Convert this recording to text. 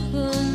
would.